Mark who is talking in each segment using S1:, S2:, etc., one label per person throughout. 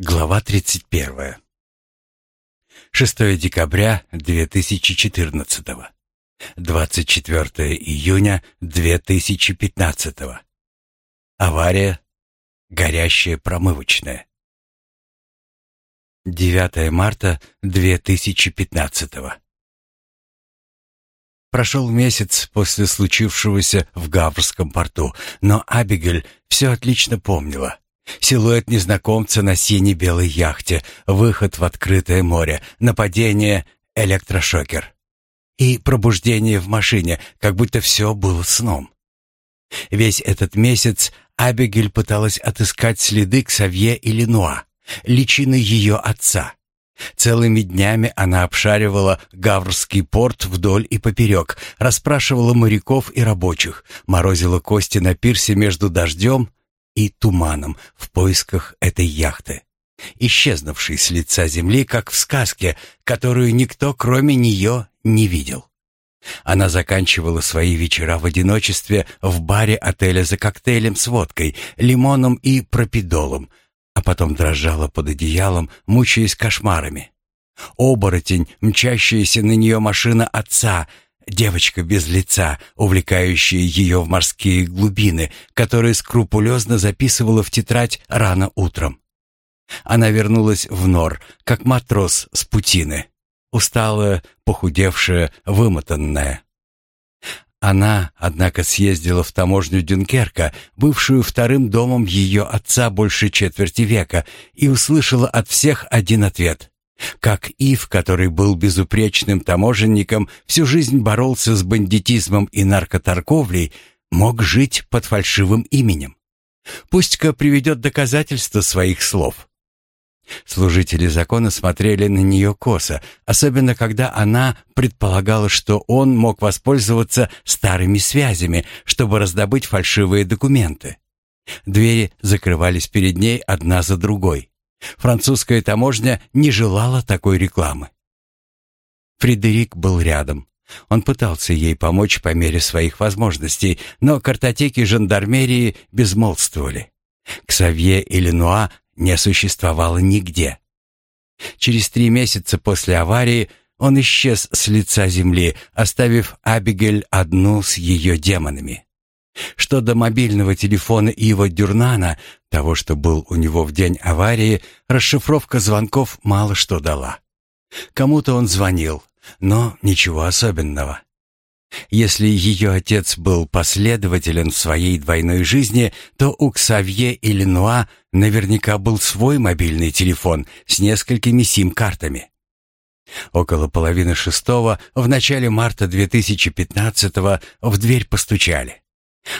S1: Глава 31. 6 декабря 2014. 24 июня 2015. Авария. Горящая промывочная. 9 марта 2015. Прошел месяц после случившегося в Гаврском порту, но Абигель все отлично помнила. Силуэт незнакомца на сине-белой яхте, выход в открытое море, нападение, электрошокер. И пробуждение в машине, как будто все было сном. Весь этот месяц Абигель пыталась отыскать следы Ксавье и Ленуа, личины ее отца. Целыми днями она обшаривала Гаврский порт вдоль и поперек, расспрашивала моряков и рабочих, морозила кости на пирсе между дождем и туманом в поисках этой яхты, исчезнувшей с лица земли, как в сказке, которую никто, кроме нее, не видел. Она заканчивала свои вечера в одиночестве в баре отеля за коктейлем с водкой, лимоном и пропидолом, а потом дрожала под одеялом, мучаясь кошмарами. Оборотень, мчащаяся на нее машина отца — девочка без лица, увлекающая ее в морские глубины, которая скрупулезно записывала в тетрадь рано утром. Она вернулась в нор, как матрос с путины, усталая, похудевшая, вымотанная. Она, однако, съездила в таможню Дюнкерка, бывшую вторым домом ее отца больше четверти века, и услышала от всех один ответ. Как Ив, который был безупречным таможенником, всю жизнь боролся с бандитизмом и наркоторговлей, мог жить под фальшивым именем. Пусть-ка приведет доказательства своих слов. Служители закона смотрели на нее косо, особенно когда она предполагала, что он мог воспользоваться старыми связями, чтобы раздобыть фальшивые документы. Двери закрывались перед ней одна за другой. Французская таможня не желала такой рекламы. Фредерик был рядом. Он пытался ей помочь по мере своих возможностей, но картотеки жандармерии безмолвствовали. Ксавье и Ленуа не существовало нигде. Через три месяца после аварии он исчез с лица земли, оставив Абигель одну с ее демонами. Что до мобильного телефона Ива Дюрнана, того, что был у него в день аварии, расшифровка звонков мало что дала. Кому-то он звонил, но ничего особенного. Если ее отец был последователен в своей двойной жизни, то у Ксавье и Ленуа наверняка был свой мобильный телефон с несколькими сим-картами. Около половины шестого, в начале марта 2015-го, в дверь постучали.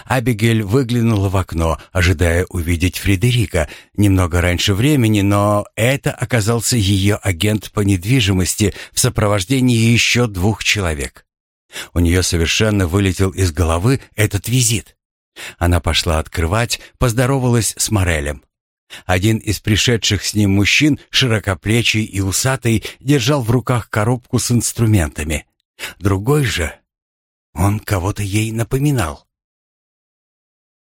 S1: Абигель выглянула в окно, ожидая увидеть Фредерика немного раньше времени, но это оказался ее агент по недвижимости в сопровождении еще двух человек. У нее совершенно вылетел из головы этот визит. Она пошла открывать, поздоровалась с Морелем. Один из пришедших с ним мужчин, широкоплечий и усатый, держал в руках коробку с инструментами. Другой же... Он кого-то ей напоминал.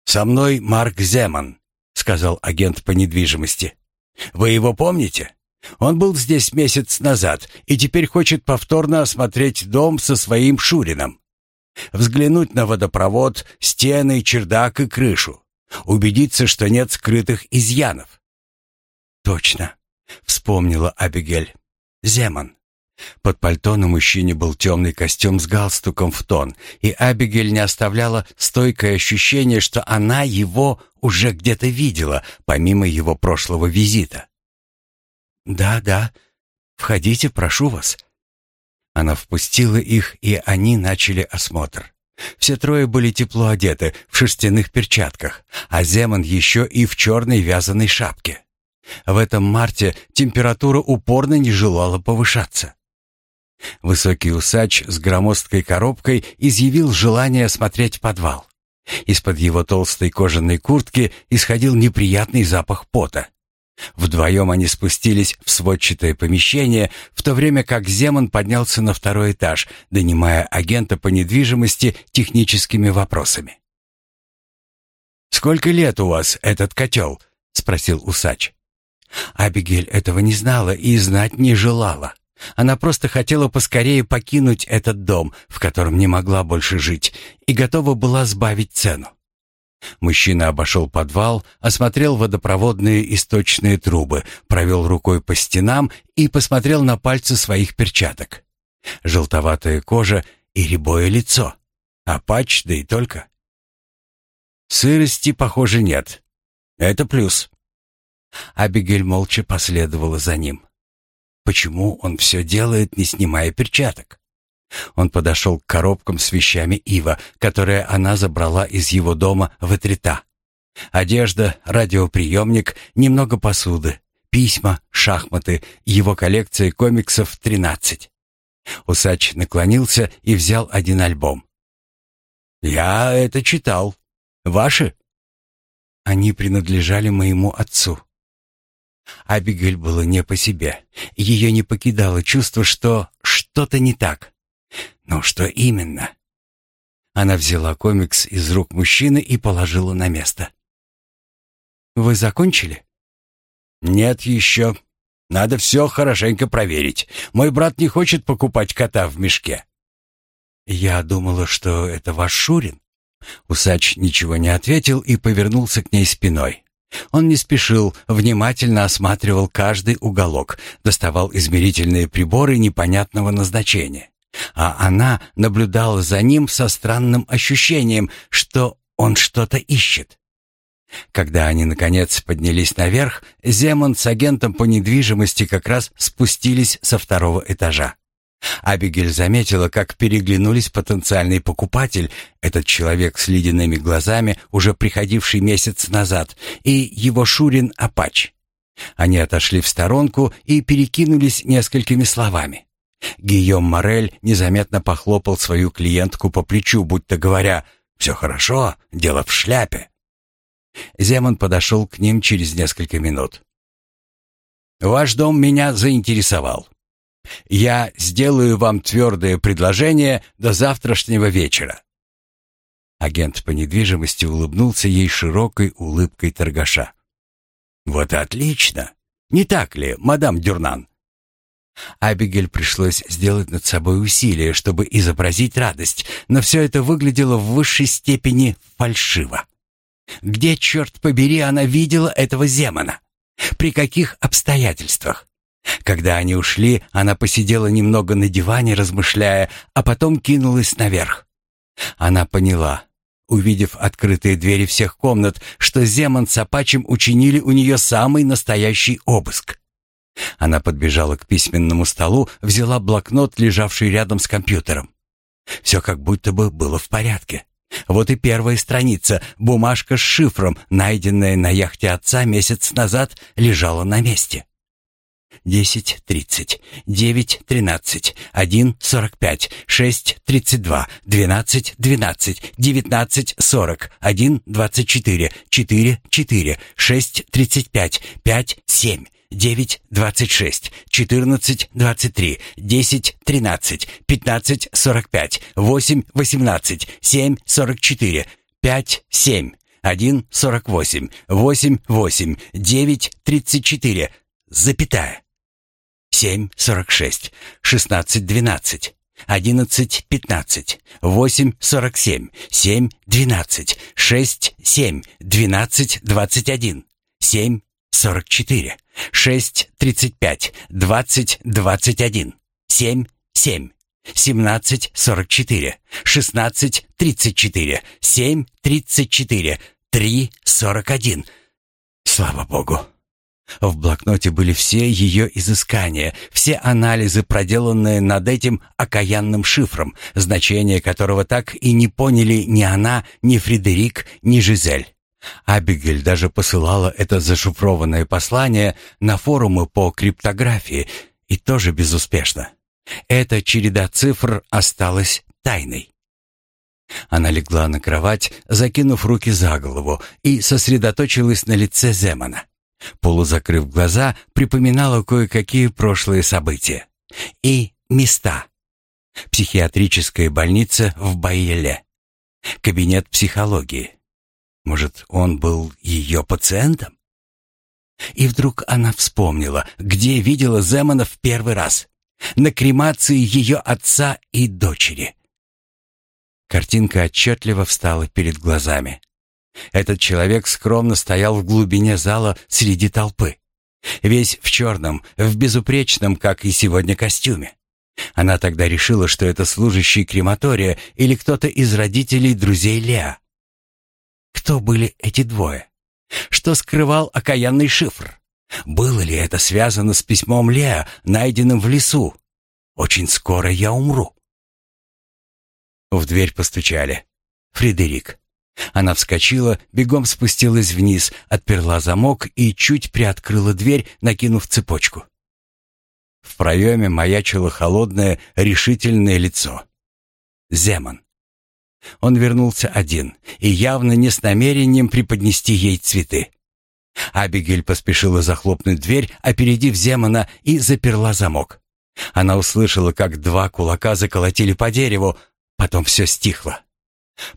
S1: «Со мной Марк Земан», — сказал агент по недвижимости. «Вы его помните? Он был здесь месяц назад и теперь хочет повторно осмотреть дом со своим Шурином. Взглянуть на водопровод, стены, чердак и крышу. Убедиться, что нет скрытых изъянов». «Точно», — вспомнила Абигель. «Земан». Под пальто на мужчине был темный костюм с галстуком в тон, и Абигель не оставляла стойкое ощущение, что она его уже где-то видела, помимо его прошлого визита. «Да, да, входите, прошу вас». Она впустила их, и они начали осмотр. Все трое были тепло одеты, в шерстяных перчатках, а Земан еще и в черной вязаной шапке. В этом марте температура упорно не желала повышаться. Высокий усач с громоздкой коробкой изъявил желание осмотреть подвал. Из-под его толстой кожаной куртки исходил неприятный запах пота. Вдвоем они спустились в сводчатое помещение, в то время как Земан поднялся на второй этаж, донимая агента по недвижимости техническими вопросами. «Сколько лет у вас этот котел?» — спросил усач. Абигель этого не знала и знать не желала. Она просто хотела поскорее покинуть этот дом, в котором не могла больше жить, и готова была сбавить цену. Мужчина обошел подвал, осмотрел водопроводные источные трубы, провел рукой по стенам и посмотрел на пальцы своих перчаток. Желтоватая кожа и рябое лицо. А патч, да и только. Сырости, похоже, нет. Это плюс. Абигель молча последовала за ним. Почему он все делает, не снимая перчаток? Он подошел к коробкам с вещами Ива, которые она забрала из его дома в Этрита. Одежда, радиоприемник, немного посуды, письма, шахматы, его коллекция комиксов 13. Усач наклонился и взял один альбом. «Я это читал. Ваши?» «Они принадлежали моему отцу». Абигель было не по себе. Ее не покидало чувство, что что-то не так. Но что именно? Она взяла комикс из рук мужчины и положила на место. «Вы закончили?» «Нет еще. Надо все хорошенько проверить. Мой брат не хочет покупать кота в мешке». «Я думала, что это ваш Шурин». Усач ничего не ответил и повернулся к ней спиной. Он не спешил, внимательно осматривал каждый уголок, доставал измерительные приборы непонятного назначения. А она наблюдала за ним со странным ощущением, что он что-то ищет. Когда они, наконец, поднялись наверх, Земан с агентом по недвижимости как раз спустились со второго этажа. Абигель заметила, как переглянулись потенциальный покупатель, этот человек с ледяными глазами, уже приходивший месяц назад, и его Шурин Апач. Они отошли в сторонку и перекинулись несколькими словами. Гийом Морель незаметно похлопал свою клиентку по плечу, будто говоря «Все хорошо, дело в шляпе». Земан подошел к ним через несколько минут. «Ваш дом меня заинтересовал. Я сделаю вам твердое предложение до завтрашнего вечера». Агент по недвижимости улыбнулся ей широкой улыбкой торгаша. «Вот отлично! Не так ли, мадам Дюрнан?» Абигель пришлось сделать над собой усилие, чтобы изобразить радость, но все это выглядело в высшей степени фальшиво. Где, черт побери, она видела этого Земана? При каких обстоятельствах? Когда они ушли, она посидела немного на диване, размышляя, а потом кинулась наверх. Она поняла, увидев открытые двери всех комнат, что Земан с Апачем учинили у нее самый настоящий обыск. Она подбежала к письменному столу, взяла блокнот, лежавший рядом с компьютером. Все как будто бы было в порядке. Вот и первая страница, бумажка с шифром, найденная на яхте отца месяц назад, лежала на месте десять тридцать, девять тринадцать, один сорок пять, шесть тридцать два, двенадцать двенадцать, девятнадцать сорок, один двадцать четыре, четыре четыре, шесть тридцать пять, пять семь. девять двадцать шесть, четырнадцать двадцать три, десять тринадцать, пятнадцать сорок пять, восемь восемнадцать, семь сорок четыре, пять семь, один сорок восемь, восемь восемь, девять тридцать четыре, запятая семь сорок шесть, шестнадцать двенадцать, одиннадцать пятнадцать, восемь сорок семь, семь двенадцать, шесть семь, двенадцать двадцать один, семь сорок четыре, шесть тридцать пять, двадцать двадцать один, семь семь. Семнадцать сорок четыре, шестнадцать тридцать четыре, семь тридцать четыре, три сорок один. Слава Богу! В блокноте были все ее изыскания, все анализы, проделанные над этим окаянным шифром, значение которого так и не поняли ни она, ни Фредерик, ни Жизель. Абигель даже посылала это зашифрованное послание на форумы по криптографии, и тоже безуспешно. Эта череда цифр осталась тайной. Она легла на кровать, закинув руки за голову, и сосредоточилась на лице Земана. Полузакрыв глаза, припоминала кое-какие прошлые события. И места. Психиатрическая больница в Байеле. Кабинет психологии. Может, он был ее пациентом? И вдруг она вспомнила, где видела Земана в первый раз. На кремации ее отца и дочери. Картинка отчетливо встала перед глазами. Этот человек скромно стоял в глубине зала среди толпы. Весь в черном, в безупречном, как и сегодня, костюме. Она тогда решила, что это служащий крематория или кто-то из родителей друзей Леа. Кто были эти двое? Что скрывал окаянный шифр? Было ли это связано с письмом Леа, найденным в лесу? Очень скоро я умру. В дверь постучали. Фредерик. Она вскочила, бегом спустилась вниз, отперла замок и чуть приоткрыла дверь, накинув цепочку. В проеме маячило холодное, решительное лицо. Земан. Он вернулся один и явно не с намерением преподнести ей цветы. Абигель поспешила захлопнуть дверь, опередив Земана, и заперла замок. Она услышала, как два кулака заколотили по дереву, потом все стихло.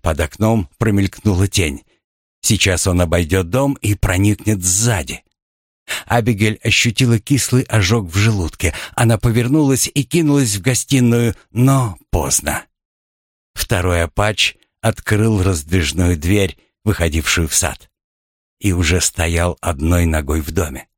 S1: Под окном промелькнула тень. Сейчас он обойдет дом и проникнет сзади. Абигель ощутила кислый ожог в желудке. Она повернулась и кинулась в гостиную, но поздно. Второй апач открыл раздвижную дверь, выходившую в сад, и уже стоял одной ногой в доме.